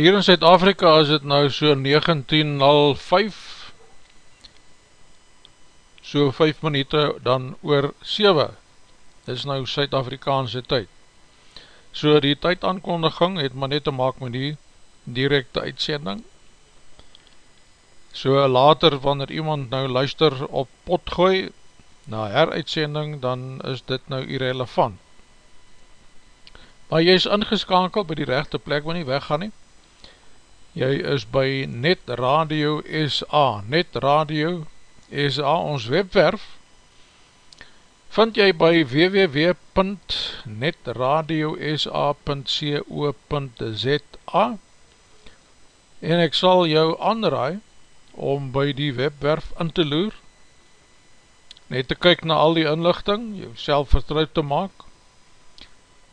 Hier in Zuid-Afrika is het nou so 19.05 So 5 minuut dan oor 7 Dit is nou Zuid-Afrikaanse tyd. So die tydaankondiging het maar net te maak met die directe uitsending. So later wanneer iemand nou luister op potgooi na heruitsending dan is dit nou irrelevant. Maar jy is ingeskakeld by die rechte plek waar nie weggaan nie Jy is by Net Radio SA Net Radio SA ons webwerf Vind jy by www.netradiosa.co.za En ek sal jou aanraai om by die webwerf in te loer Net te kyk na al die inlichting, jou self vertrouwd te maak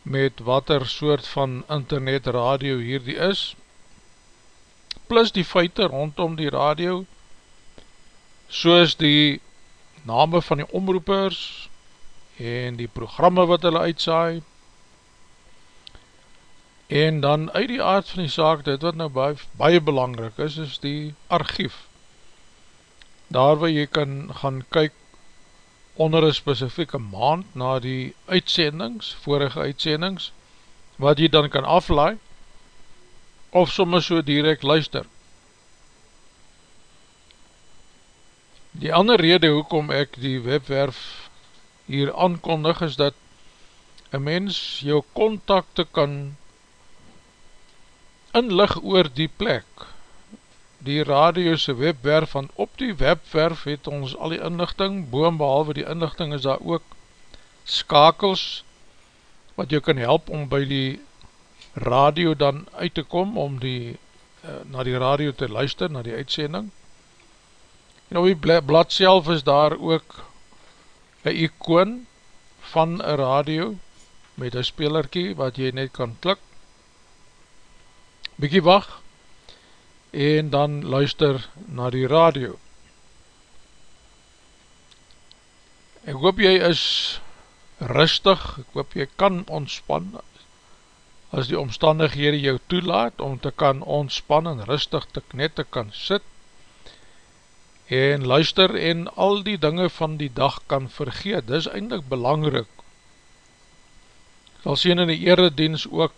met wat er soort van internet radio hierdie is, plus die feite rondom die radio, soos die name van die omroepers en die programme wat hulle uitsaai, en dan uit die aard van die saak, dit wat nou baie, baie belangrik is, is die archief. Daar waar jy kan gaan kyk onder een specifieke maand na die uitsendings, vorige uitsendings, wat jy dan kan aflaai, of soms so direct luister. Die ander rede hoekom ek die webwerf hier aankondig is dat een mens jou contacte kan inlig oor die plek, die radiose webwerf, want op die webwerf het ons al die inlichting, boom behalwe die inlichting is daar ook skakels, wat jou kan help om by die radio dan uit te kom, om die, uh, na die radio te luister, na die uitsending. En op die blad self is daar ook een icoon van een radio, met een spelerkie, wat jy net kan klik. Bekie wacht, en dan luister na die radio. Ek hoop jy is rustig, ek hoop jy kan ontspan, as die omstandighede jou toelaat, om te kan ontspan en rustig te net te kan sit, en luister en al die dinge van die dag kan vergeet, dit is eindelijk belangrik. Ek sal sien in die eredienst ook,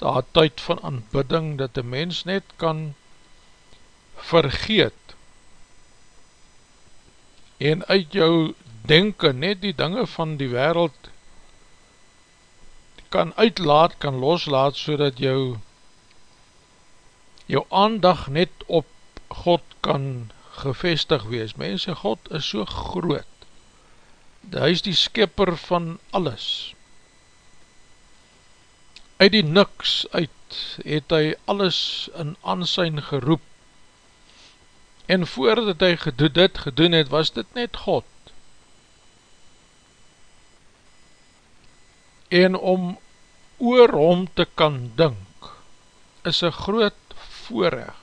daar tyd van aanbidding dat die mens net kan vergeet en uit jou denken, net die dinge van die wereld kan uitlaat, kan loslaat, so dat jou jou aandag net op God kan gevestig wees. Mense, God is so groot. Hy is die skipper van alles uit die niks uit het hy alles in ansijn geroep en voordat hy gedoen, dit gedoen het, was dit net God. En om oor hom te kan dink, is een groot voorrecht.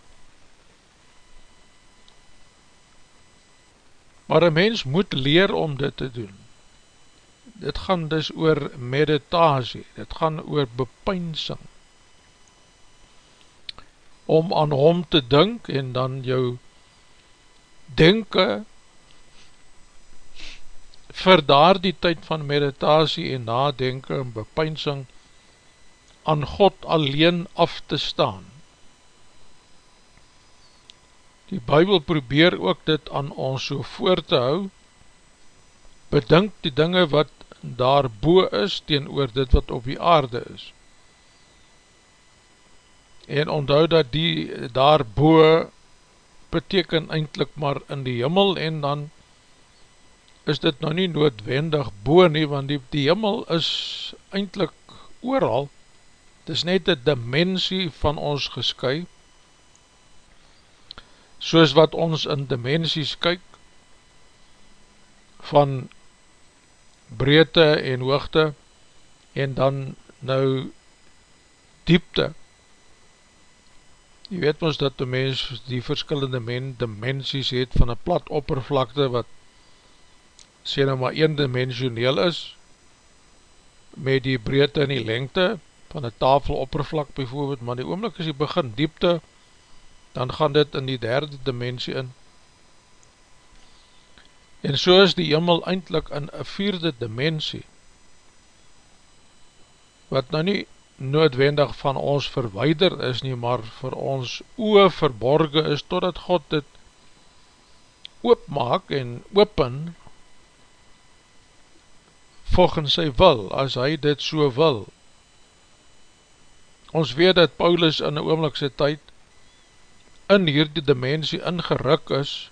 Maar een mens moet leer om dit te doen dit gaan dus oor meditasie, dit gaan oor bepynsing, om aan hom te dink en dan jou denke vir daar die tyd van meditasie en nadenke en bepynsing aan God alleen af te staan. Die Bijbel probeer ook dit aan ons so voor te hou, bedink die dinge wat daar boe is teen oor dit wat op die aarde is. En onthou dat die daar boe beteken eindelijk maar in die himmel en dan is dit nou nie noodwendig boe nie, want die, die himmel is eindelijk ooral, het is net die dimensie van ons gesky, soos wat ons in dimensies kyk, van breedte en hoogte en dan nou diepte. Je weet ons dat die mens die verskillende men, dimensies het van een plat oppervlakte wat sê nou maar een dimensioneel is met die breedte en die lengte van een tafeloppervlak bijvoorbeeld, maar die oomlik as jy begin diepte, dan gaan dit in die derde dimensie in. En so is die jimmel eindelijk in een vierde dimensie, wat nou nie noodwendig van ons verweider is nie, maar vir ons oe verborgen is, totdat God dit oopmaak en open, volgens sy wil, as hy dit so wil. Ons weet dat Paulus in die oomlikse tyd in hierdie dimensie ingeruk is,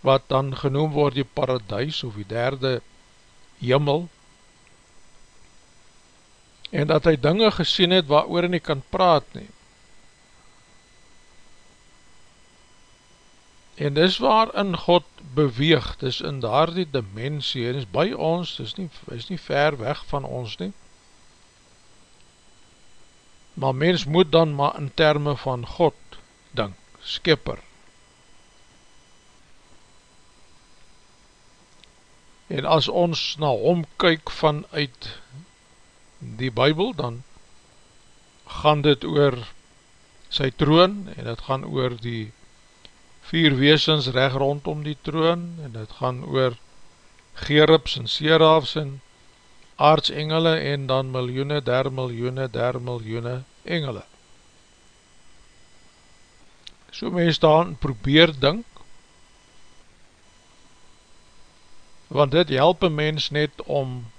wat dan genoem word die paradijs of die derde jimmel, en dat hy dinge gesien het waar oor nie kan praat nie. En dis waarin God beweeg, dis in daar die dimensie, en is by ons, dis nie, is nie ver weg van ons nie. Maar mens moet dan maar in termen van God dink, skipper. En as ons na hom kyk vanuit die Bijbel, dan gaan dit oor sy troon en het gaan oor die vier weesens recht rondom die troon en het gaan oor gerubs en serafs en aardsengele en dan miljoene der miljoene der miljoene engele. So mens dan probeer dink, want dit help een mens net om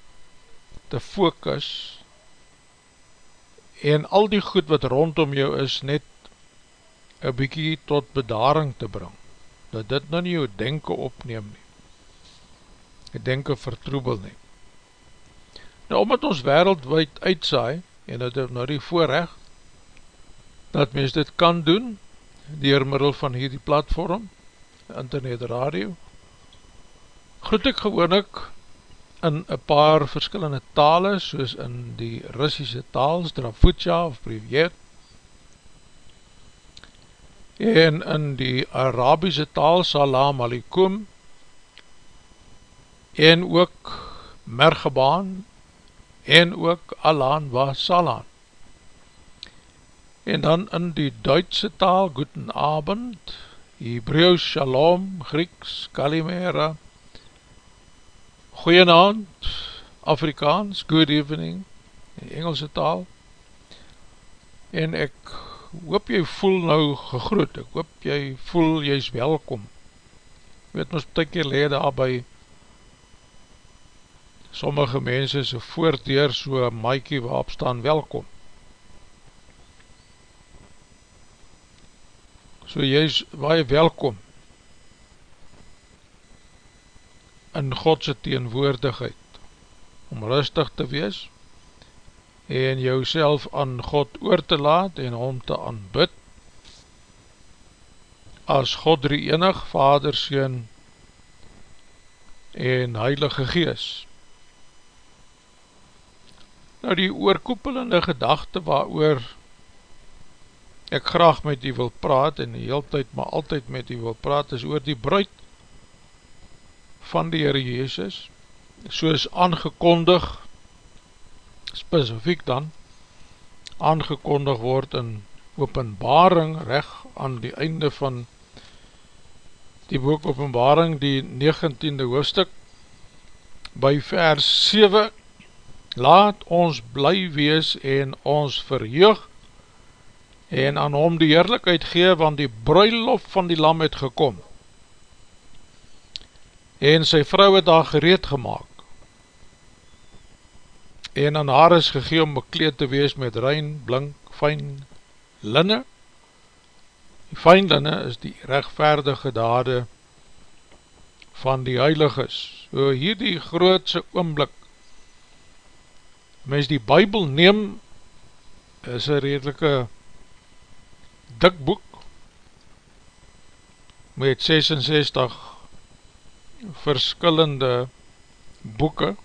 te focus en al die goed wat rondom jou is net een bykie tot bedaring te bring, dat dit nou nie jou denken opneem nie, jou denken vertroebel nie. Nou, omdat ons wereldwijd uitsaai, en dat het nou die voorrecht, dat mens dit kan doen, dier middel van hierdie platform, internet radio, groet ek gewoon ek, in een paar verskillende tale, soos in die Russische taal, Strafutja of Privet, en in die Arabische taal, Salam Alikum, en ook Mergebaan, en ook Alan wa Salan. En dan in die Duitse taal, Guten Abend, Hebrews Shalom, Grieks, Kalimera, Goeienaand, Afrikaans, good evening, in Engelse taal, en ek hoop jy voel nou gegroet, ek hoop jy voel jy is welkom, weet ons ty keer leed daar by sommige mense so voordeur so maaikie waarop staan welkom, so jy is jy welkom, in Godse teenwoordigheid, om rustig te wees, en jou aan God oor te laat, en om te aanbid, as God drie enig, Vader, Seen, en Heilige Gees. Nou die oorkoepelende gedachte waar oor ek graag met u wil praat, en die heel tyd, maar altyd met u wil praat, is oor die bruid van die Heere Jezus, soos aangekondig, specifiek dan, aangekondig word in openbaring, recht aan die einde van die boek openbaring, die 19e hoofdstuk, by vers 7, laat ons bly wees en ons verheug, en aan hom die heerlijkheid gee, want die bruiloft van die lam het gekomt, en sy vrou het daar gereed gemaakt, en aan haar is gegee om bekleed te wees met rein, blink, fijn linne, die fijn linne is die rechtvaardige dade van die heiliges, so hier die grootse oomblik, mens die bybel neem, is een redelike dik boek, met 66 verskillende boeke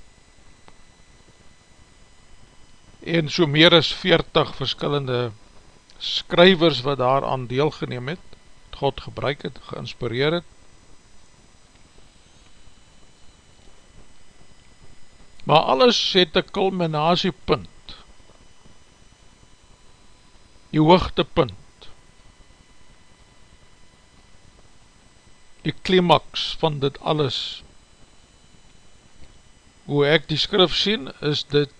en so meer as 40 verskillende skrywers wat daar aan deel geneem het, God gebruik het, geinspireer het. Maar alles het een culminatiepunt die hoogtepunt, die klimaks van dit alles, hoe ek die skrif sien, is dit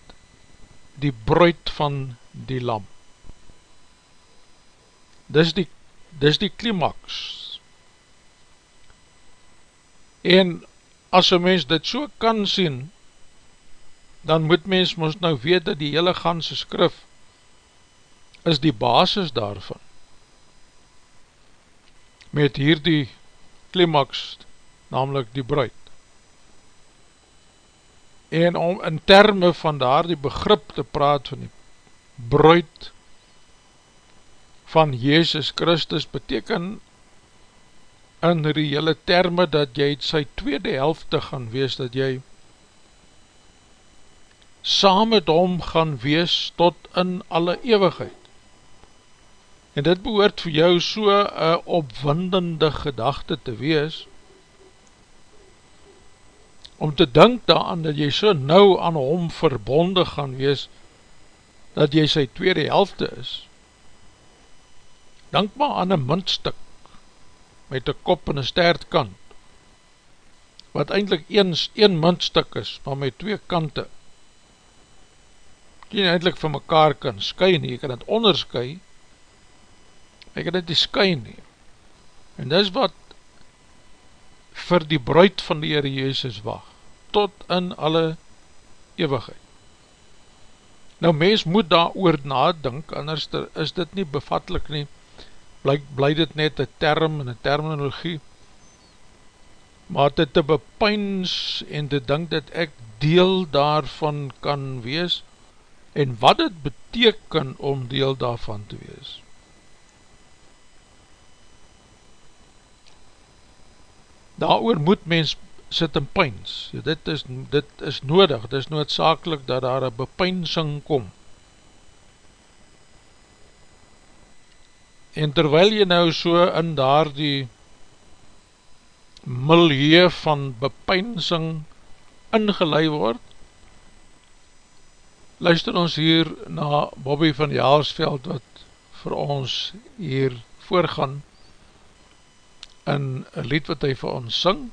die brood van die lam. Dis die, dis die klimaks. En as een mens dit so kan sien, dan moet mens ons nou weet dat die hele ganse skrif is die basis daarvan. Met hier die klimaks, namelijk die bruid. En om in termen van daar die begrip te praat van die bruid van Jezus Christus beteken in hele termen dat jy sy tweede helfte gaan wees, dat jy saam met hom gaan wees tot in alle eeuwigheid. En dit behoort vir jou so een opwindende gedachte te wees, om te denk daaran dat jy so nou aan hom verbonde gaan wees, dat jy sy tweede helfte is. Denk maar aan een muntstuk, met een kop en een stertkant, wat eindelijk een, een muntstuk is, maar met twee kante, die eindelijk van mekaar kan sky nie, jy kan het ondersky, ek het dit skyn nie, en dis wat vir die bruid van die Heere Jezus wacht, tot in alle eeuwigheid. Nou mens moet daar oor nadink, anders is dit nie bevatlik nie, blyk, bly dit net een term en een terminologie, maar dit te bepyns en te dink dat ek deel daarvan kan wees, en wat het beteken om deel daarvan te wees. daar moet mens sit in pyns, ja, dit, is, dit is nodig, dit is noodzakelik dat daar een bepynsing kom. En terwyl jy nou so in daar die milieu van bepynsing ingeleid word, luister ons hier na Bobby van Jaalsveld wat vir ons hier voorgaan, in een lied wat hy vir ons syng,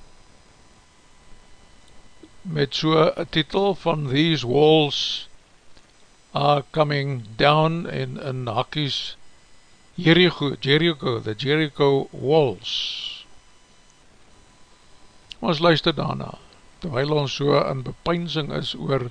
met so een titel van These Walls are Coming Down in, in hakkies Jericho, Jericho, the Jericho Walls. Ons luister daarna, terwijl ons so in bepynsing is oor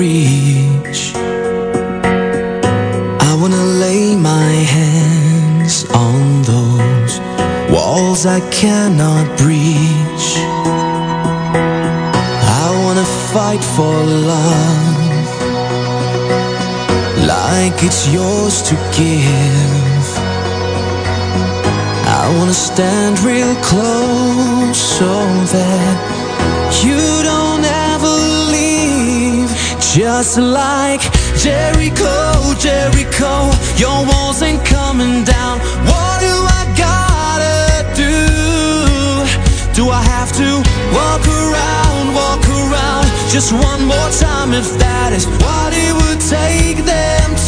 cannot breach. I wanna fight for love Like it's yours to give. I wanna stand real close So that you don't ever leave. Just like Jericho, Jericho Your walls ain't coming down. What do I do? Do I have to walk around, walk around Just one more time if that is what it would take them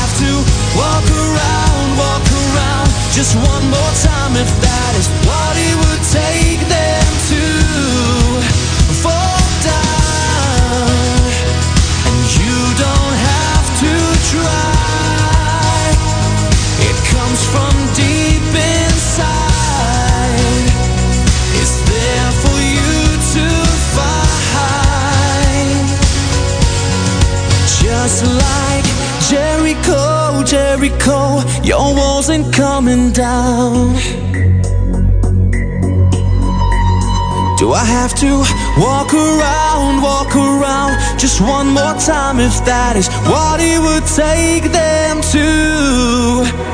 have to walk around, walk around just one more time if that is what it would take them to. Jericho, your walls ain't coming down. Do I have to walk around, walk around just one more time if that is what it would take them to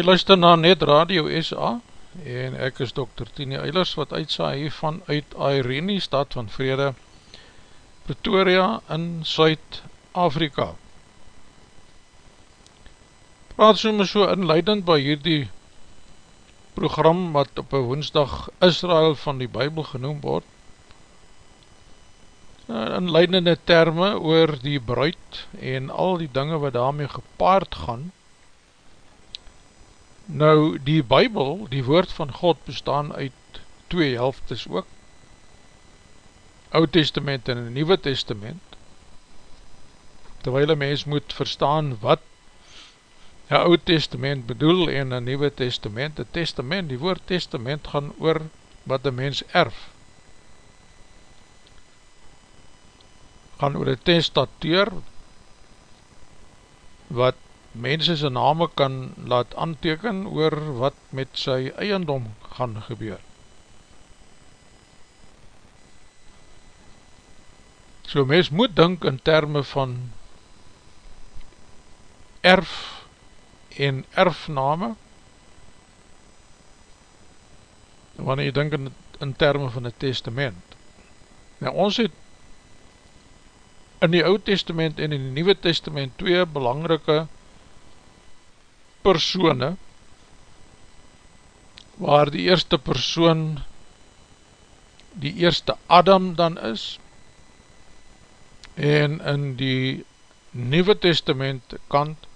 Hey, luister na Net Radio SA en ek is Dr. Tini Eilers wat uitsaai hiervan uit Irene, stad van Vrede, Pretoria in Suid-Afrika. Praat so my so inleidend by hierdie program wat op een woensdag Israel van die Bijbel genoem word. Inleidende termen oor die bruid en al die dinge wat daarmee gepaard gaan. Nou, die Bijbel, die woord van God, bestaan uit twee helftes ook. Oud Testament en Nieuwe Testament. Terwijl een mens moet verstaan wat een Oud Testament bedoel en een Nieuwe Testament. Een testament, die woord testament gaan oor wat een mens erf. Gaan oor een testateur wat mense sy name kan laat aanteken oor wat met sy eiendom gaan gebeur. So mens moet dink in termen van erf en erfname, wanneer jy dink in, in termen van een testament. Nou ons het in die oud testament en in die nieuwe testament twee belangrike persone waar die eerste persoon die eerste Adam dan is en in die Nieuwe Testament kant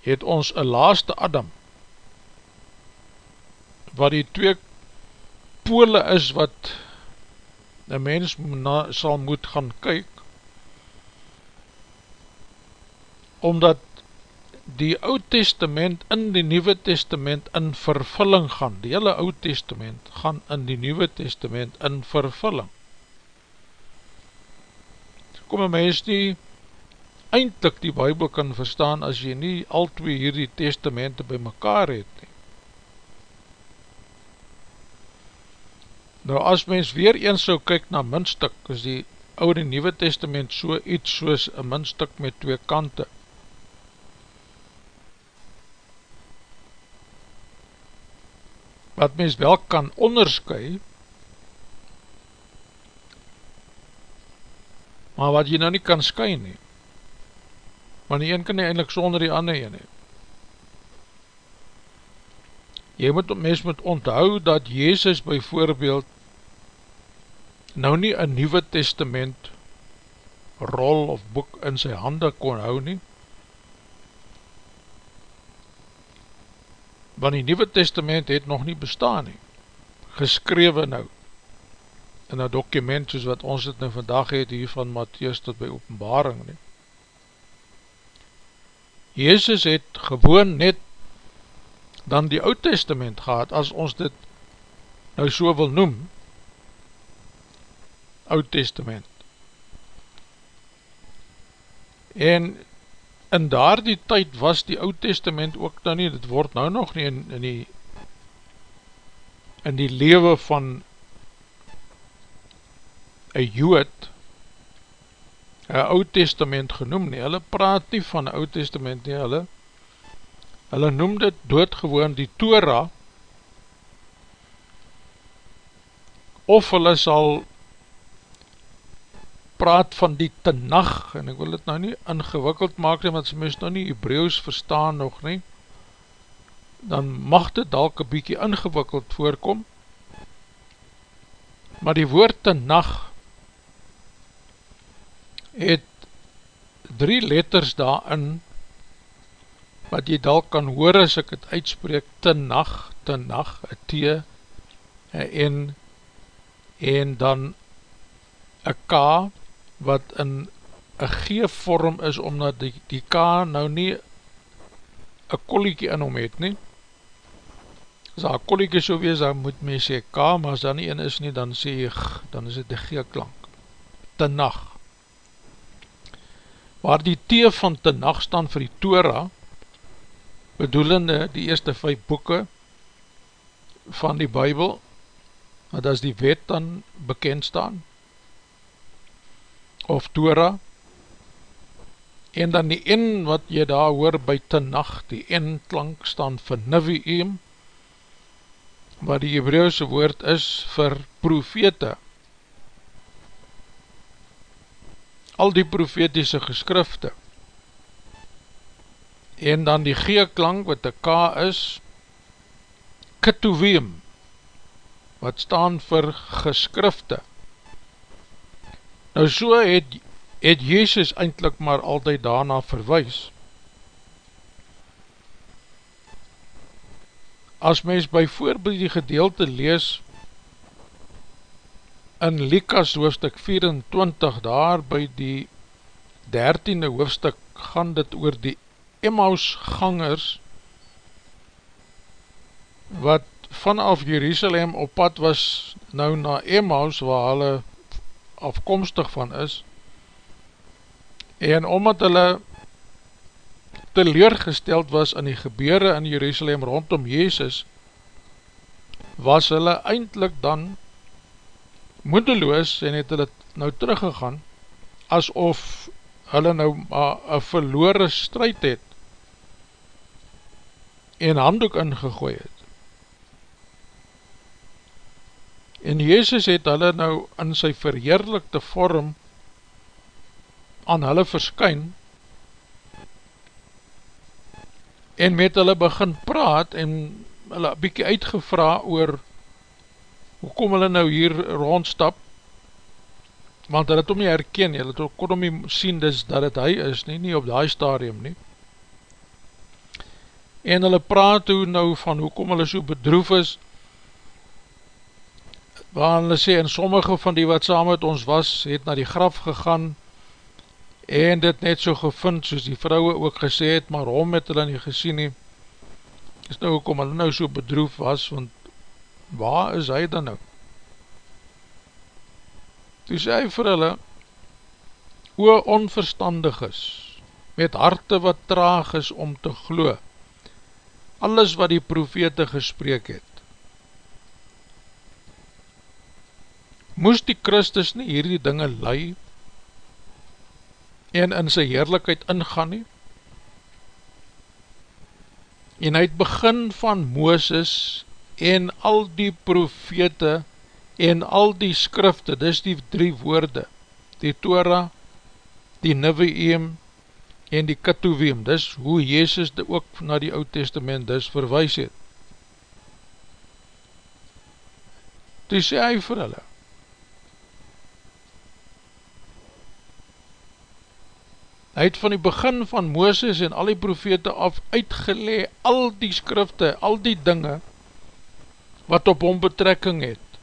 het ons een laaste Adam wat die twee pole is wat een mens na, sal moet gaan kyk omdat die oud testament in die nieuwe testament in vervulling gaan, die hele oud testament gaan in die nieuwe testament in vervulling. Kom een mens nie eindelijk die bybel kan verstaan as jy nie al twee hierdie testamente by mekaar het nie. Nou as mens weer eens so kyk na muntstuk, is die oude nieuwe testament so iets soos een muntstuk met twee kante. Wat mens wel kan onderskui, maar wat jy nou nie kan sky nie, want die een kan nie eindelijk sonder die ander een hee. Jy moet, mens moet onthou dat Jezus by voorbeeld nou nie een nieuwe testament rol of boek in sy hande kon hou nie, want die Nieuwe Testament het nog nie bestaan nie, geskrewe nou, in een document soos wat ons het nou vandag het hier van Matthies tot by openbaring nie. Jezus het gewoon net dan die Oud Testament gehad, as ons dit nou so wil noem, Oud Testament. En in daar die tyd was die oud testament ook nou nie, dit word nou nog nie in, in die in die lewe van een jood een oud testament genoem nie, hulle praat nie van oud testament nie, hulle hulle noem dit doodgewoon die Torah of hulle sal praat van die tenag, en ek wil dit nou nie ingewikkeld maak nie, want sy mens nou nie Hebreeuws verstaan nog nie, dan mag dit dalk een bykie ingewikkeld voorkom, maar die woord tenag het drie letters daarin, wat jy dalk kan hoor as ek het uitspreek, tenag, tenag, een T, een N, en dan een K, wat in een G-vorm is, omdat die, die K nou nie een kolliekie in hom het nie. As daar kolliekie so wees, dan moet my sê K, maar as daar nie in is nie, dan sê jy G, dan is dit die G-klank. Tenag. Waar die T van Tenag staan vir die Torah, bedoelende die eerste vijf boeken van die Bijbel, wat as die wet dan bekend staan, of Torah, en dan die en wat jy daar hoor by te nacht, die en klank staan vir Nivi'im, wat die Hebrauwse woord is vir profete. Al die profetiese geskrifte. En dan die G-klank wat die K is, Ketuvim, wat staan vir geskrifte. Nou so het, het Jezus eindelijk maar altyd daarna verwijs. As mens by voorbeeld die gedeelte lees in Likas hoofstuk 24, daar by die 13e hoofstuk gaan dit oor die Emmaus gangers wat vanaf Jerusalem op pad was nou na Emmaus waar hulle afkomstig van is en omdat hulle teleurgesteld was in die gebeure in Jerusalem rondom Jezus was hulle eindelijk dan moedeloos en het hulle nou teruggegaan asof hulle nou een verloore strijd het en handdoek ingegooi het En Jezus het hulle nou in sy verheerlikte vorm aan hulle verskyn en met hulle begin praat en hulle bykie uitgevra oor hoe kom hulle nou hier rondstap want hulle het om nie herken hulle het kon om nie sien dis dat het hy is nie, nie op die stadium nie. En hulle praat hoe nou van hoe kom hulle so bedroef is waar hulle sê, en sommige van die wat saam met ons was, het na die graf gegaan, en dit net so gevind, soos die vrouwe ook gesê het, maar hom het hulle nie gesien nie, is nou ook om hulle nou so bedroef was, want waar is hy dan nou? Toe sê hy vir hulle, o onverstandig is, met harte wat traag is om te glo, alles wat die profete gespreek het, moes die Christus nie hierdie dinge lei en in sy heerlijkheid ingaan nie? En hy het begin van Mooses en al die profete en al die skrifte, dis die drie woorde, die Torah, die Niveeem en die Katoweem, dis hoe Jezus ook na die Oud Testament dis verwijs het. Toe sê hy vir hulle, Hy het van die begin van Mooses en al die profete af uitgelee al die skrifte, al die dinge wat op hom betrekking het.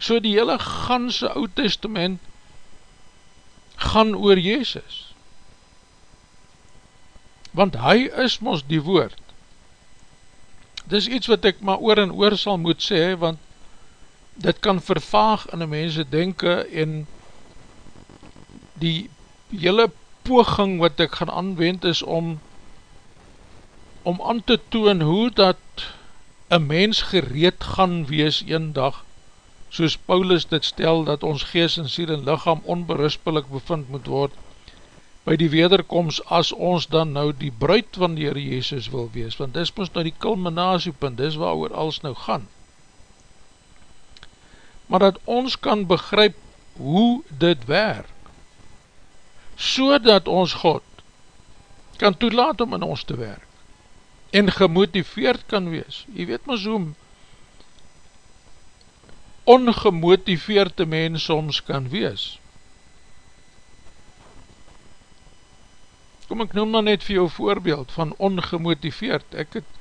So die hele ganse oud testament gaan oor Jezus. Want hy is mos die woord. Dis iets wat ek maar oor en oor sal moet sê, want dit kan vervaag in die mense denken en die hele poging wat ek gaan aanwend is om om aan te toon hoe dat een mens gereed gaan wees een dag, soos Paulus dit stel, dat ons gees en siel en lichaam onberispelik bevind moet word, by die wederkomst, as ons dan nou die bruid van die Heere Jezus wil wees, want dis ons nou die culminatiepunt, dis waar oor alles nou gaan. Maar dat ons kan begryp hoe dit werk, so dat ons God kan toelaat om in ons te werk, en gemotiveerd kan wees. Je weet maar so ongemotiveerde mens soms kan wees. Kom ek noem maar net vir jou voorbeeld van ongemotiveerd. Ek het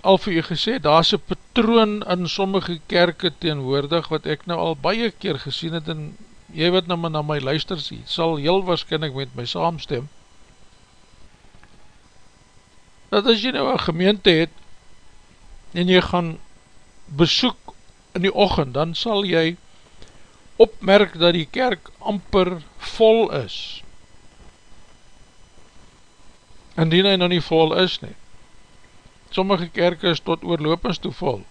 al vir jou gesê, daar is een patroon in sommige kerke teenwoordig, wat ek nou al baie keer gesien het, en jy wat nou maar na my luister sê, sal heel waarschijnlijk met my saamstem, dat as jy nou een gemeente het, en jy gaan besoek in die ochend, dan sal jy opmerk dat die kerk amper vol is. Indien hy nou nie vol is nie. Sommige kerke is tot oorlopens toe vol.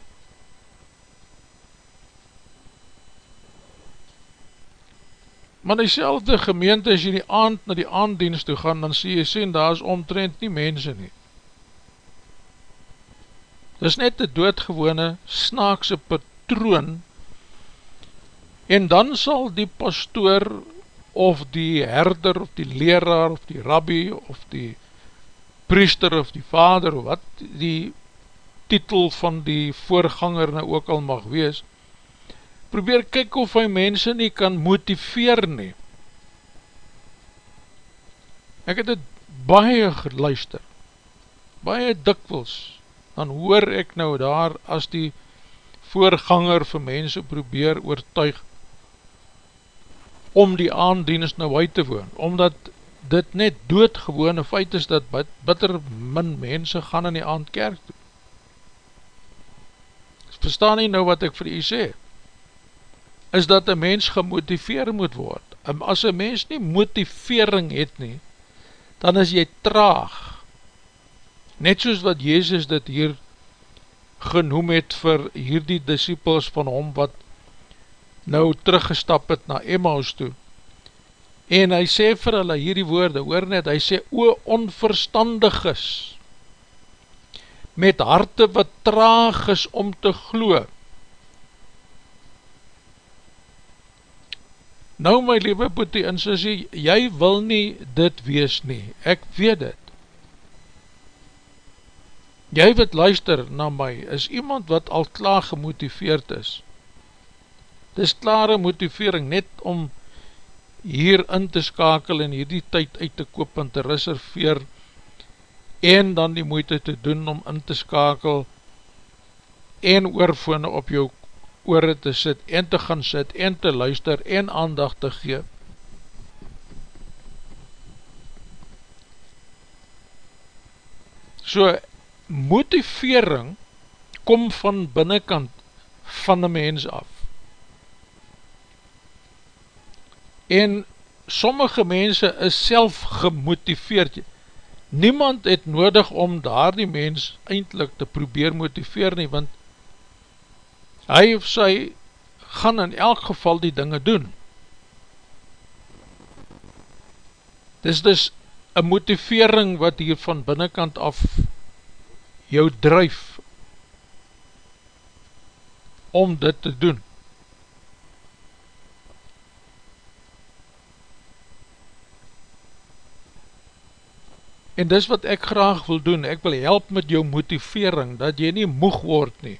Maar die selfde gemeente, as jy die aand na die aanddienst toe gaan, dan sê jy sê, daar is omtrend nie mense nie. Dis net die doodgewone snaakse patroon en dan sal die pastoor of die herder of die leraar of die rabbi of die priester of die vader of wat die titel van die voorganger nou ook al mag wees probeer kyk of hy mense nie kan motiveer nie. Ek het het baie geluister. Baie dikwils dan hoor ek nou daar as die voorganger vir mense probeer oortuig om die aandienst nou uit te woon, omdat dit net doodgewone feit is dat bitter min mense gaan in die aand kerk toe. Verstaan nie nou wat ek vir u sê, is dat een mens gemotiveer moet word. En as een mens nie motivering het nie, dan is jy traag, net soos wat Jezus dit hier genoem het vir hierdie disciples van hom wat nou teruggestap het na Emmaus toe en hy sê vir hulle hierdie woorde, hoor net, hy sê o onverstandig is met harte wat traag is om te glo nou my liewe boete en sê, jy wil nie dit wees nie, ek weet dit jy wat luister na my, is iemand wat al klaar gemotiveerd is. Het is klare motivering net om hier in te skakel en hierdie tyd uit te koop en te reserveer en dan die moeite te doen om in te skakel en oorvone op jou oore te sit en te gaan sit en te luister en aandacht te gee. So, motivering kom van binnenkant van die mens af. En sommige mense is self gemotiveerd. Niemand het nodig om daar die mens eindelijk te probeer motiveer nie, want hy of sy gaan in elk geval die dinge doen. Dis dus een motivering wat hier van binnenkant af jou drijf om dit te doen. En dis wat ek graag wil doen, ek wil help met jou motivering, dat jy nie moeg word nie.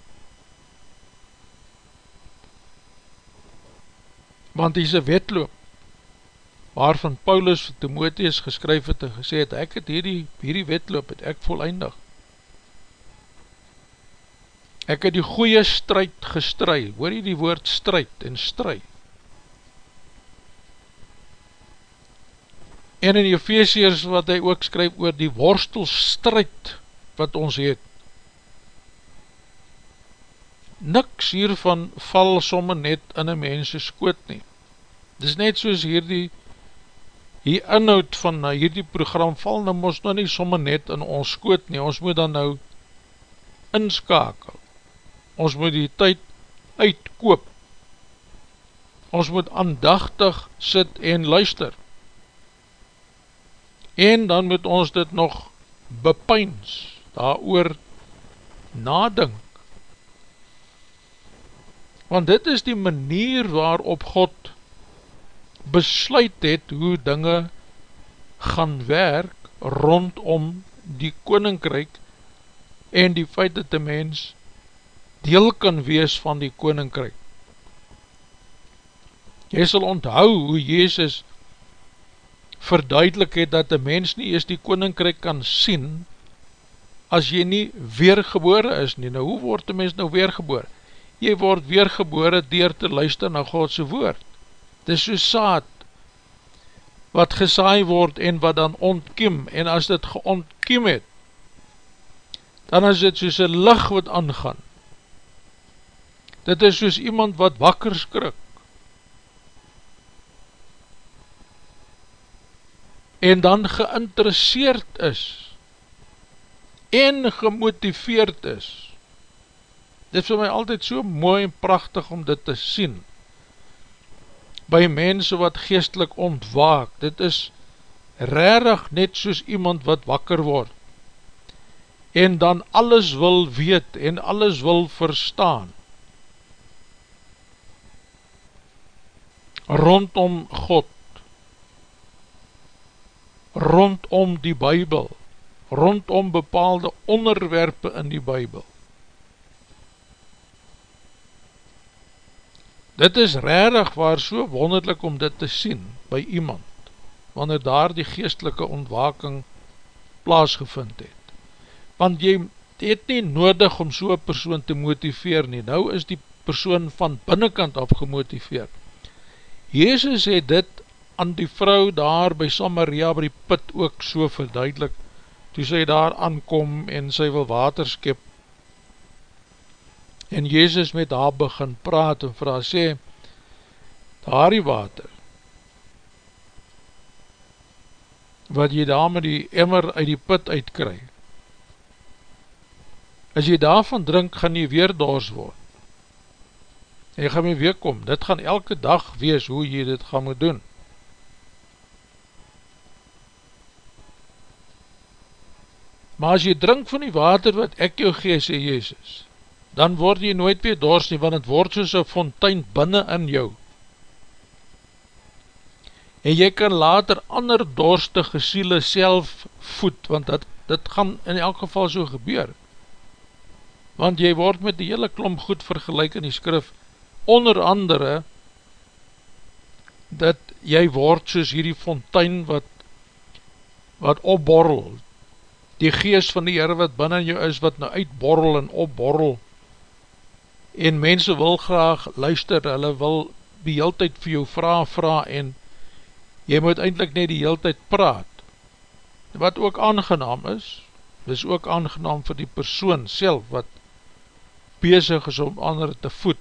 Want die is een wetloop, waarvan Paulus Timotheus geskryf het en gesê het, ek het hierdie, hierdie wetloop het ek voleindig. Ek het die goeie strijd gestry, hoor jy die woord strijd en stry. En in die Ephesians wat hy ook skryf oor die worstelstrijd wat ons het. Niks hiervan val somme net in een mense skoot nie. Dis net soos hierdie die inhoud van hierdie program val nou ons nou nie somme net in ons skoot nie. Ons moet dan nou inskakel, ons moet die tyd uitkoop, ons moet aandachtig sit en luister, en dan moet ons dit nog bepyns, daar oor nadink, want dit is die manier waarop God besluit het hoe dinge gaan werk rondom die koninkryk en die feit dat die mens deel kan wees van die koninkryk. Jy sal onthou hoe Jezus verduidelik het dat die mens nie eers die koninkryk kan sien as jy nie weergebore is nie. Nou hoe word die mens nou weergebore? Jy word weergebore dier te luister na Godse woord. Dit is so saad wat gesaai word en wat dan ontkiem. En as dit geontkiem het dan is dit soos een lig wat aangaan. Dit is soos iemand wat wakker skrik. En dan geïnteresseerd is en gemotiveerd is dit is vir my altyd so mooi en prachtig om dit te sien. By mense wat geestelik ontwaak, dit is rarig net soos iemand wat wakker word, en dan alles wil weet, en alles wil verstaan, rondom God, rondom die Bijbel, rondom bepaalde onderwerpe in die Bijbel, Dit is rarig waar so wonderlik om dit te sien by iemand, wanneer daar die geestelike ontwaking plaasgevind het. Want jy het nie nodig om so persoon te motiveer nie, nou is die persoon van binnenkant af gemotiveer. Jezus het dit aan die vrou daar by Samaria by die put ook so verduidelik, toe sy daar aankom en sy wil water skep, en Jezus met haar begin praat en vraag sê, daar die water, wat jy daar met die emmer uit die put uitkry, as jy daarvan drink, gaan jy weer doors word, en jy gaan my weer kom, dit gaan elke dag wees hoe jy dit gaan moet doen, maar as jy drink van die water wat ek jou gee, sê Jezus, dan word jy nooit weer dors nie, want het word soos een fontein binnen in jou. En jy kan later ander dorstige siele self voed, want dit, dit gaan in elk geval so gebeur. Want jy word met die hele klomp goed vergelijk in die skrif, onder andere, dat jy word soos hierdie fontein wat, wat opborrel, die geest van die Heere wat binnen jou is, wat nou uitborrel en opborrel, en mense wil graag luister, hulle wil die heel tyd vir jou vraag vraag en jy moet eindelijk net die heel tyd praat. Wat ook aangenaam is, is ook aangenaam vir die persoon self wat bezig is om ander te voed.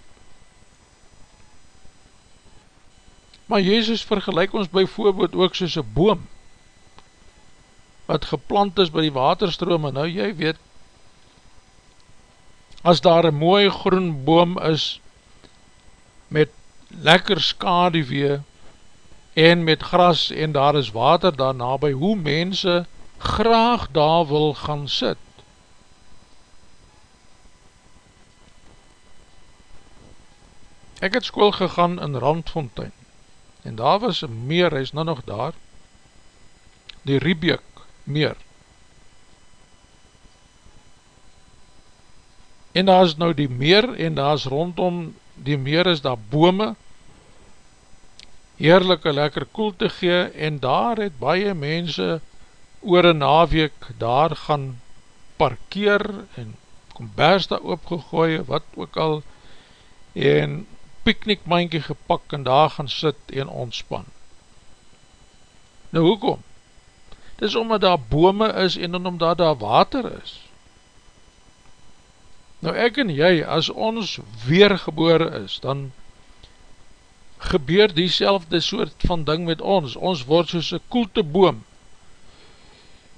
Maar Jezus vergelijk ons by voorbeeld ook soos een boom wat geplant is by die waterstroom en nou jy weet as daar een mooi groen boom is, met lekker skadewee, en met gras, en daar is water daarna by, hoe mense graag daar wil gaan sit. Ek het school gegaan in Randfontein, en daar was een meer, hy is nou nog daar, die Riebeek meer, en daar is nou die meer, en daar is rondom die meer is daar bome, heerlijke lekker koel te gee, en daar het baie mense oor een naweek daar gaan parkeer, en kombers daar opgegooi, wat ook al, en piknikmankie gepak, en daar gaan sit en ontspan. Nou hoekom? Dit is omdat daar bome is, en omdat daar water is. Nou ek en jy, as ons weergebore is, dan gebeur die selfde soort van ding met ons. Ons word soos een koelte boom,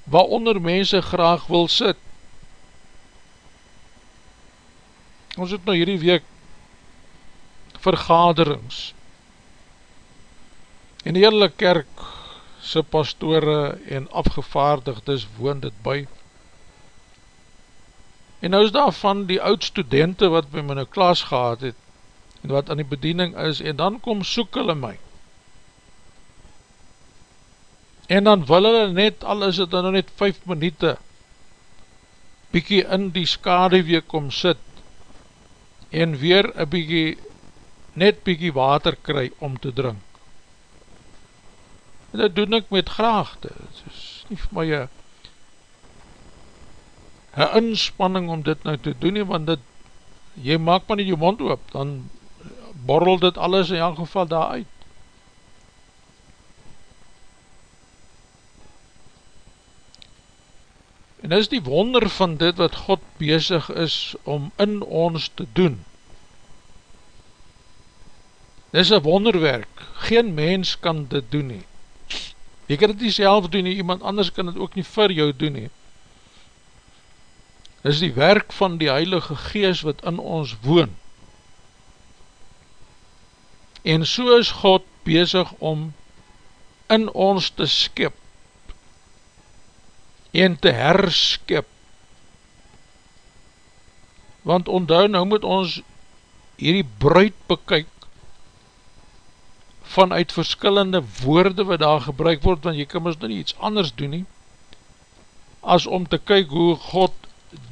waaronder mense graag wil sit. ons het nou hierdie week vergaderings en die hele kerk sy pastore en afgevaardigdes woon dit by en nou is daar van die oud studenten wat by my nou klas gehad het en wat aan die bediening is en dan kom soek hulle my en dan wil hulle net, al is het dan nou net 5 minute, bykie in die skadewee kom sit, en weer een bykie, net bykie water kry om te drink. En dit doen ek met graagte, het is nie vir my een, een inspanning om dit nou te doen nie, want dit, jy maak maar nie jou mond oop, dan borrel dit alles in jou geval daar uit. En is die wonder van dit wat God bezig is om in ons te doen. Dit is een wonderwerk, geen mens kan dit doen nie. Jy kan dit nie self doen nie, iemand anders kan dit ook nie vir jou doen nie. Is die werk van die Heilige Gees wat in ons woon. En so is God bezig om in ons te skip en te herskip. Want onthou nou moet ons hierdie bruid bekyk vanuit verskillende woorde wat daar gebruik word, want jy kan ons nou nie iets anders doen nie, as om te kyk hoe God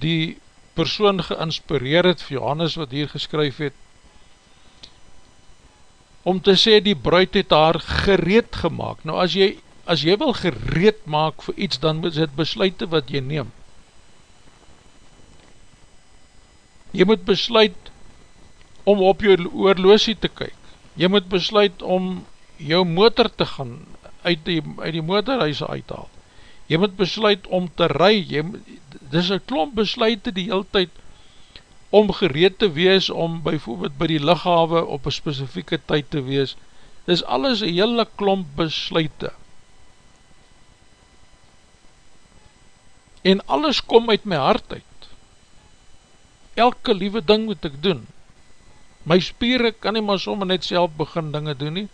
die persoon geinspireer het, Johannes wat hier geskryf het, om te sê die bruid het haar gereed gemaakt. Nou as jy as jy wil gereed maak vir iets, dan is het besluite wat jy neem. Jy moet besluit om op jou oorloosie te kyk. Jy moet besluit om jou motor te gaan uit die, uit die motorhuis uithaal. Jy moet besluit om te ry. Jy, dit is een klomp besluite die heel tyd om gereed te wees, om bijvoorbeeld by die lichawe op een specifieke tyd te wees. Dit is alles een hele klomp besluite. en alles kom uit my hart uit. Elke liewe ding moet ek doen. My spieren kan nie maar sommer net self begin dinge doen nie.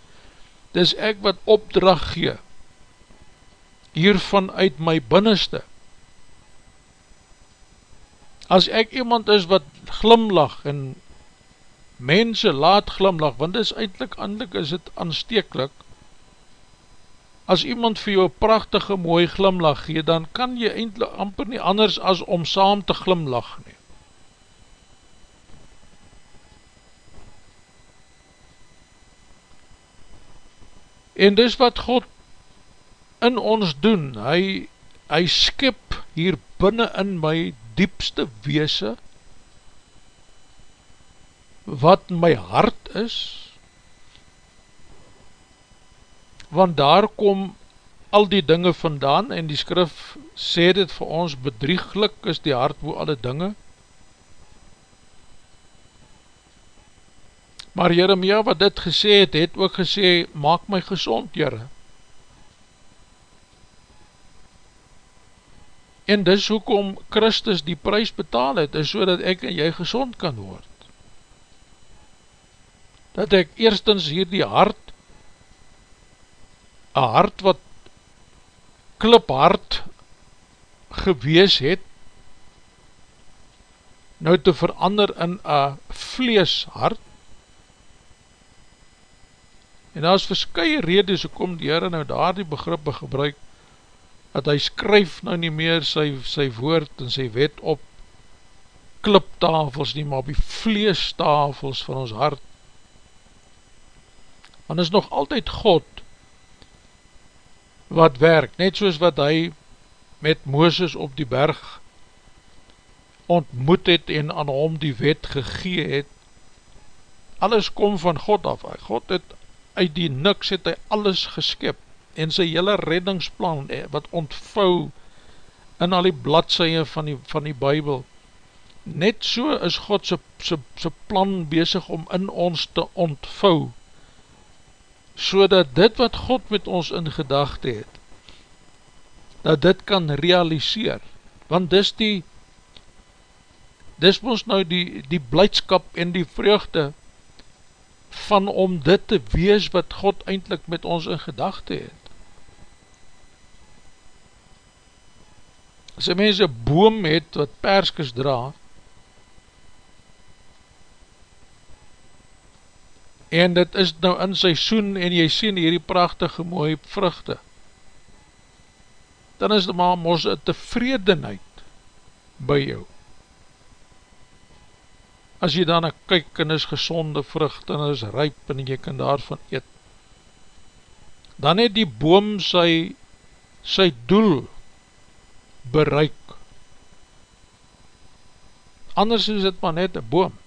Dis ek wat opdracht gee, hiervan uit my binneste. As ek iemand is wat glimlach en mense laat glimlach, want dis eindelijk, eindelijk is het aansteeklik, as iemand vir jou prachtige mooi glimlach gee, dan kan jy eindelijk amper nie anders as om saam te glimlach nie. En dis wat God in ons doen, hy, hy skip hier binnen in my diepste weese, wat my hart is, want daar kom al die dinge vandaan en die skrif sê dit vir ons bedrieglik is die hart hoe alle dinge. Maar Jeremia wat dit gesê het het ook gesê maak my gezond Jere en dis hoekom Christus die prijs betaal het is so dat ek en jy gezond kan word. Dat ek eerstens hier die hart een hart wat kliphard gewees het, nou te verander in een vleeshart, en daar is verskye rede, so kom die Heere nou daar die begrippe gebruik, dat hy skryf nou nie meer sy, sy woord en sy wet op kliptafels nie, maar op die vleestafels van ons hart. Want is nog altyd God, wat werk, net soos wat hy met Mooses op die berg ontmoet het en aan hom die wet gegee het, alles kom van God af, God het uit die niks het hy alles geskip, en sy hele reddingsplan eh, wat ontvou in al die bladseie van die, van die bybel, net so is God sy, sy, sy plan bezig om in ons te ontvou, so dat dit wat God met ons in gedachte het, dat dit kan realiseer, want dis die, dis ons nou die, die blijdskap en die vreugde van om dit te wees wat God eindelijk met ons in gedachte het. As een mens een boom het wat perskes dra, en dit is nou in seisoen en jy sien hierdie prachtige mooie vruchte, dan is dit maar mos een tevredenheid by jou. As jy dan kyk en is gezonde vrucht en is ryp en jy kan daarvan eet, dan het die boom sy, sy doel bereik. Anders is dit maar net een boom.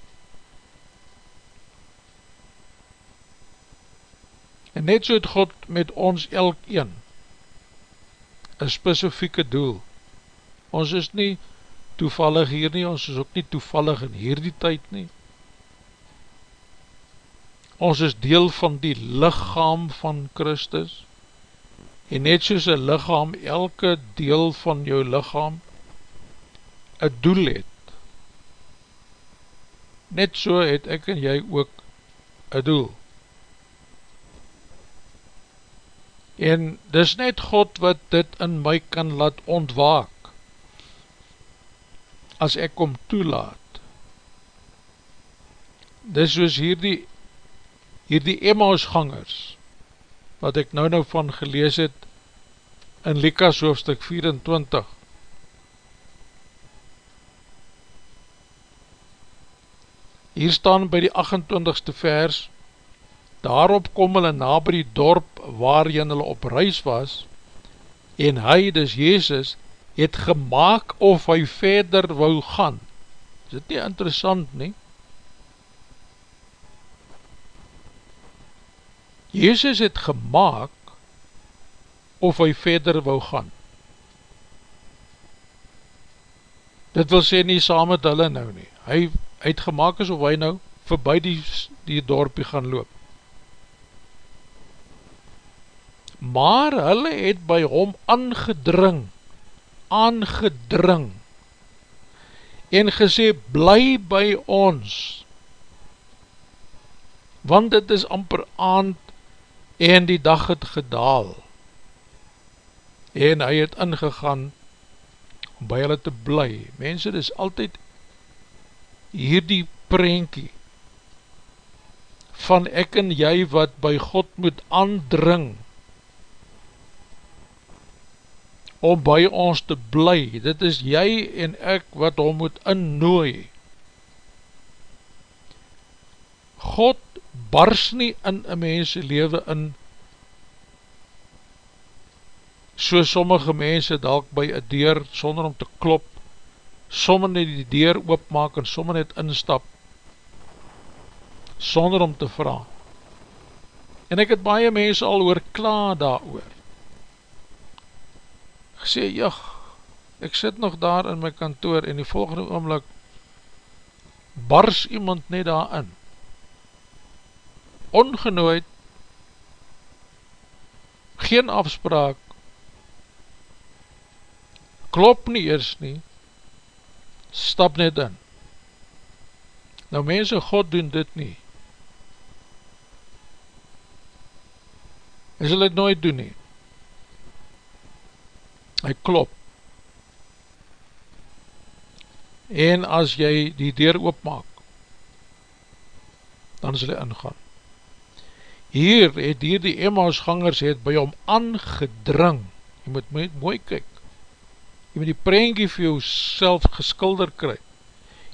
En net so het God met ons elk een een specifieke doel. Ons is nie toevallig hier nie, ons is ook nie toevallig in hierdie tyd nie. Ons is deel van die lichaam van Christus en net soos een lichaam, elke deel van jou lichaam een doel het. Net so het ek en jy ook een doel. en dis net God wat dit in my kan laat ontwaak as ek kom toelaat dis soos hierdie hierdie Emmausgangers wat ek nou nou van gelees het in Likas hoofdstuk 24 hier staan by die 28ste vers Daarop kom hulle na by die dorp waarin hulle op reis was en hy, dus Jezus, het gemaakt of hy verder wou gaan. Is dit nie interessant nie? Jezus het gemaakt of hy verder wou gaan. Dit wil sê nie saam met hulle nou nie. Hy, hy het gemaakt is of hy nou voorbij die, die dorpie gaan loop. maar hulle het by hom aangedring, aangedring, en gesê, bly by ons, want dit is amper aand, en die dag het gedaal, en hy het ingegaan, om by hulle te bly, mense, dit is altyd, hierdie prentjie, van ek en jy wat by God moet aandring, om by ons te bly, dit is jy en ek wat hom moet innooi. God bars nie in een mense leven in, so sommige mense dalk by een deur, sonder om te klop, sommer net die deur oopmaak en sommer net instap, sonder om te vraag. En ek het baie mense al oor klaar daar oor gesê, jach, ek sit nog daar in my kantoor en die volgende oomlik bars iemand net daar in. Ongenooid, geen afspraak, klop nie eers nie, stap net in. Nou mense, God doen dit nie. Hy sal dit nooit doen nie hy klop en as jy die deur oopmaak dan sal hy ingaan hier het hier die Emmausgangers het by hom aangedring. Jy moet mooi, mooi kyk. Jy moet die prentjie vir jou self geskilder kry.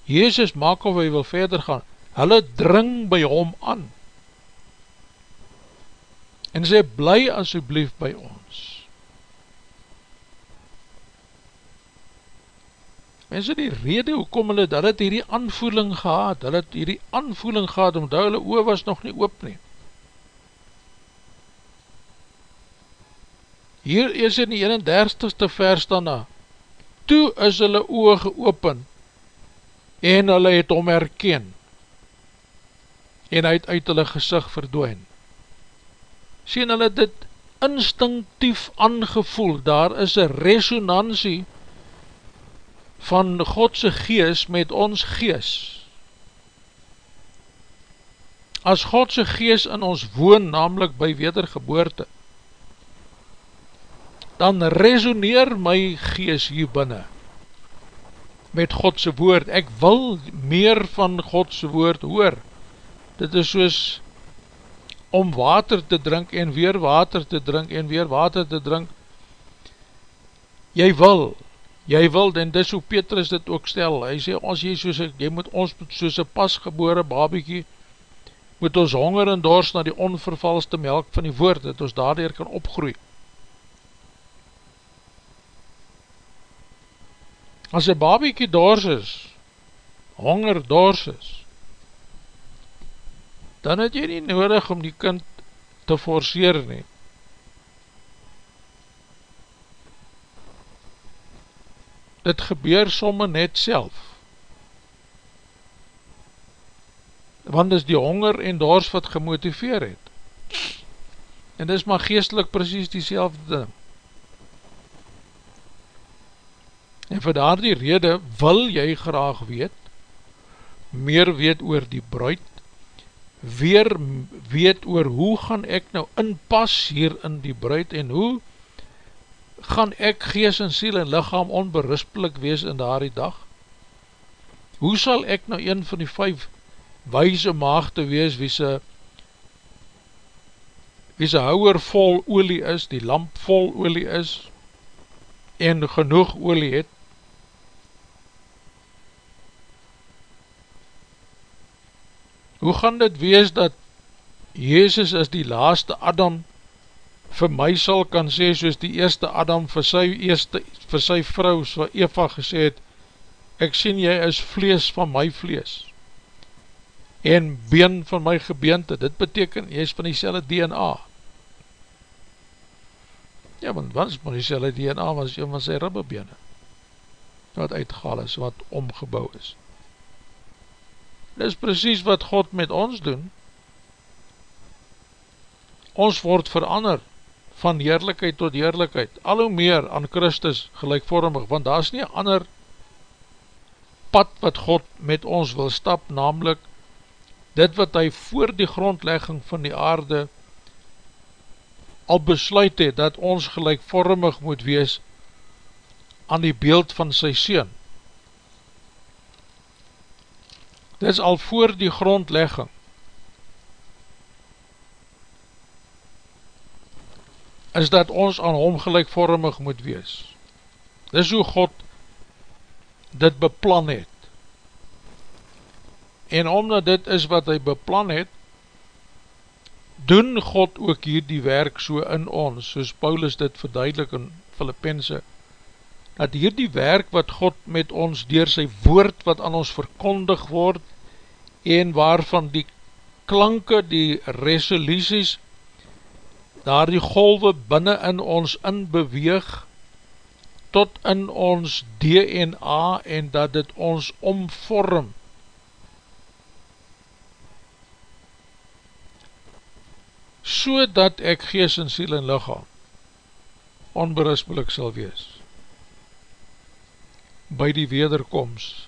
Jezus maak of hy wil verder gaan. Hulle dring by hom aan. En sê bly asjeblief by ons. Mense die rede hoekom hulle dat het hierdie aanvoeling gehad, hulle het hierdie aanvoeling gehad, omdat hulle oor was nog nie oop nie. Hier is in die 31ste vers daarna, toe is hulle oor geopen, en hulle het om herken, en hy het uit hulle gezicht verdwijn. Sien hulle dit instinctief aangevoel, daar is een resonantie, van Godse gees met ons gees. As Godse gees in ons woon, namelijk by wedergeboorte, dan resoneer my gees hier binnen met Godse woord. Ek wil meer van Godse woord hoor. Dit is soos om water te drink en weer water te drink en weer water te drink. Jy wil, jy wil, en dis hoe Petrus dit ook stel. Hy sê, ons jy soos, jy moet ons soos een pasgebore babiekie, moet ons honger en dors na die onvervalste melk van die woord, dat ons daardoor kan opgroei. As een babiekie dors is, honger dors is, dan het jy nie nodig om die kind te forceer nie. Dit gebeur somme net self. Want is die honger en dors wat gemotiveer het. En dit is maar geestelik precies die selfde ding. En vir daar die rede wil jy graag weet, meer weet oor die bruid, weer weet oor hoe gaan ek nou inpas hier in die bruid en hoe gaan ek gees en siel en lichaam onberispelik wees in daar die dag? Hoe sal ek nou een van die vijf wijse maagde wees wie se wie se houwer vol olie is, die lamp vol olie is en genoeg olie het Hoe gaan dit wees dat Jezus as die laaste Adam vir my sal kan sê soos die eerste Adam vir sy, eerste, vir sy vrou so Eva gesê het ek sien jy is vlees van my vlees en been van my gebeente. Dit beteken jy is van die selle DNA ja want wat is van die selle DNA was jy van sy ribbebene wat uitgehaal is wat omgebouw is Dit is precies wat God met ons doen. Ons word verander van heerlijkheid tot heerlijkheid, al hoe meer aan Christus gelijkvormig, want daar is nie ander pad wat God met ons wil stap, namelijk dit wat hy voor die grondlegging van die aarde al besluit het, dat ons gelijkvormig moet wees aan die beeld van sy Seen. Dit is al voor die grondlegging. Is dat ons aan hom gelijkvormig moet wees. Dit is hoe God dit beplan het. En omdat dit is wat hy beplan het, doen God ook hier die werk so in ons, soos Paulus dit verduidelik in Filippense dat hier die werk wat God met ons door sy woord wat aan ons verkondig word en waarvan die klanke, die resoluties, daar die golwe binnen in ons inbeweeg tot in ons DNA en dat dit ons omvorm so dat ek gees en siel en lichaam onberispelik sal wees by die wederkomst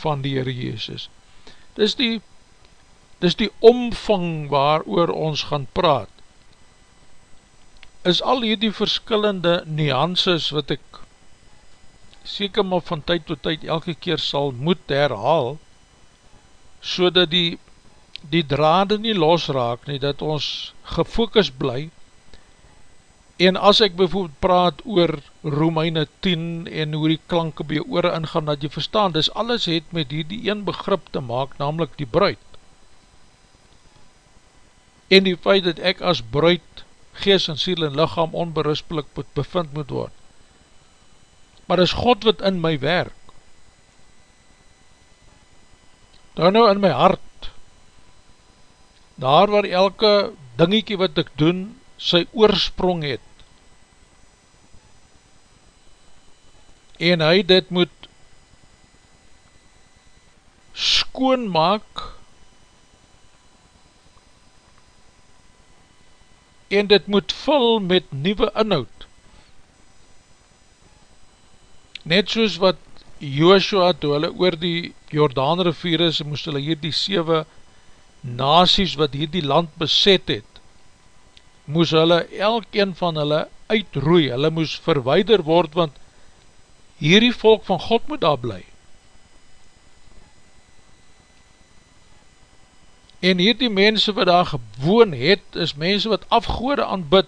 van die Heere Jezus. Dis die, dis die omvang waar oor ons gaan praat. Is al hierdie verskillende nuances wat ek seker maar van tyd tot tyd elke keer sal moet herhaal, so dat die, die drade nie losraak nie, dat ons gefokus bly, En as ek bijvoorbeeld praat oor Romeine 10 en hoe die klanke by jou oore ingaan, dat jy verstaan, dis alles het met die, die een begrip te maak, namelijk die bruid. En die feit dat ek as bruid, gees en siel en lichaam onberispelik bevind moet word. Maar is God wat in my werk. Daar nou in my hart, daar waar elke dingiekie wat ek doen, sy oorsprong het, en hy dit moet skoon maak en dit moet vul met nieuwe inhoud. Net soos wat Joshua, toe hulle oor die Jordaan rivier is, moest hulle hier die 7 nasies wat hier die land beset het, moes hulle elkeen van hulle uitroei, hulle moes verweider word, want hierdie volk van God moet daar bly. En hierdie mense wat daar gewoon het, is mense wat afgoede aanbid,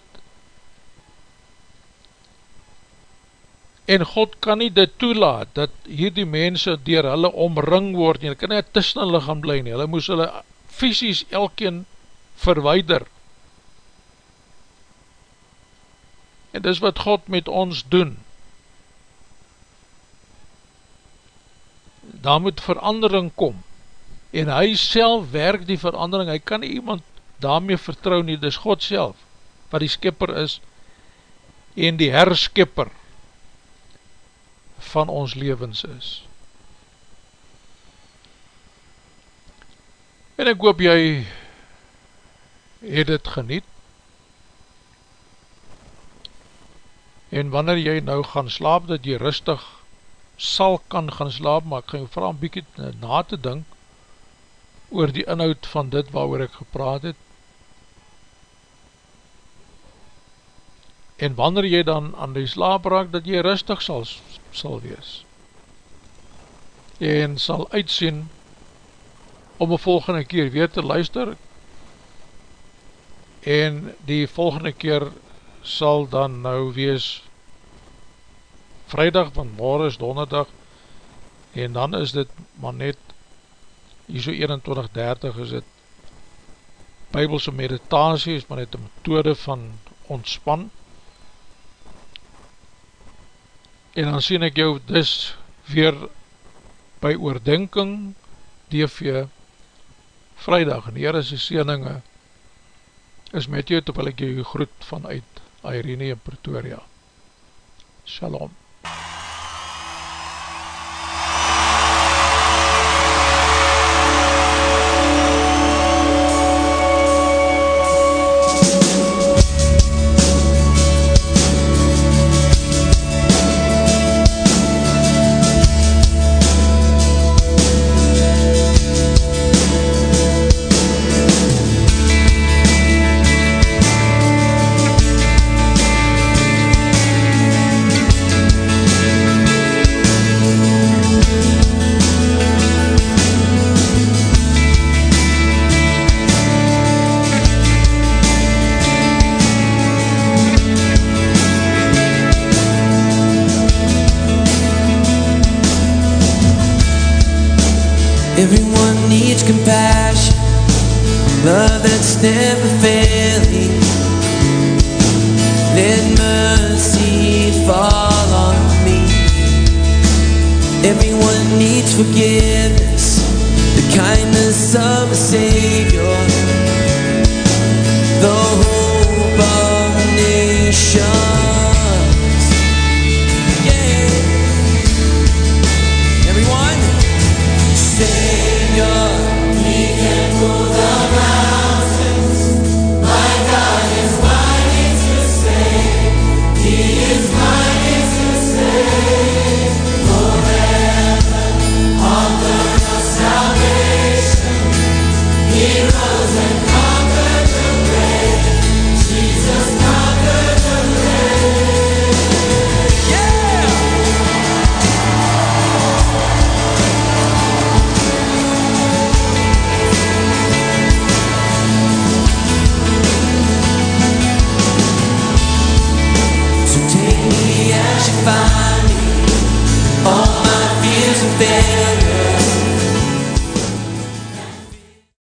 en God kan nie dit toelaat, dat hierdie mense dier hulle omring word, en kan nie tussen hulle gaan bly nie, hulle moes hulle fysisk elkeen verweider. En dis wat God met ons doen. Daar moet verandering kom, en hy self werk die verandering, hy kan nie iemand daarmee vertrouw nie, dis God self, wat die skipper is, en die herskipper, van ons levens is. En ek hoop jy het het geniet. En wanneer jy nou gaan slaap, dat jy rustig sal kan gaan slaap, maar ek gaan jou vraag een bykie na te dink oor die inhoud van dit waar ek gepraat het, en wanneer jy dan aan die slaap raak, dat jy rustig sal, sal wees, en sal uitsien, om een volgende keer weer te luister, en die volgende keer sal dan nou wees, vrijdag, want morgen is donderdag, en dan is dit maar net, hier so 21.30 is dit, bybelse meditasie is maar net een methode van ontspan, en dan sien ek jou dis weer by oordenking DV vrijdag. En hier is die sieninge is met jou terwyl ek jou groet vanuit Irene in Pretoria. Shalom porque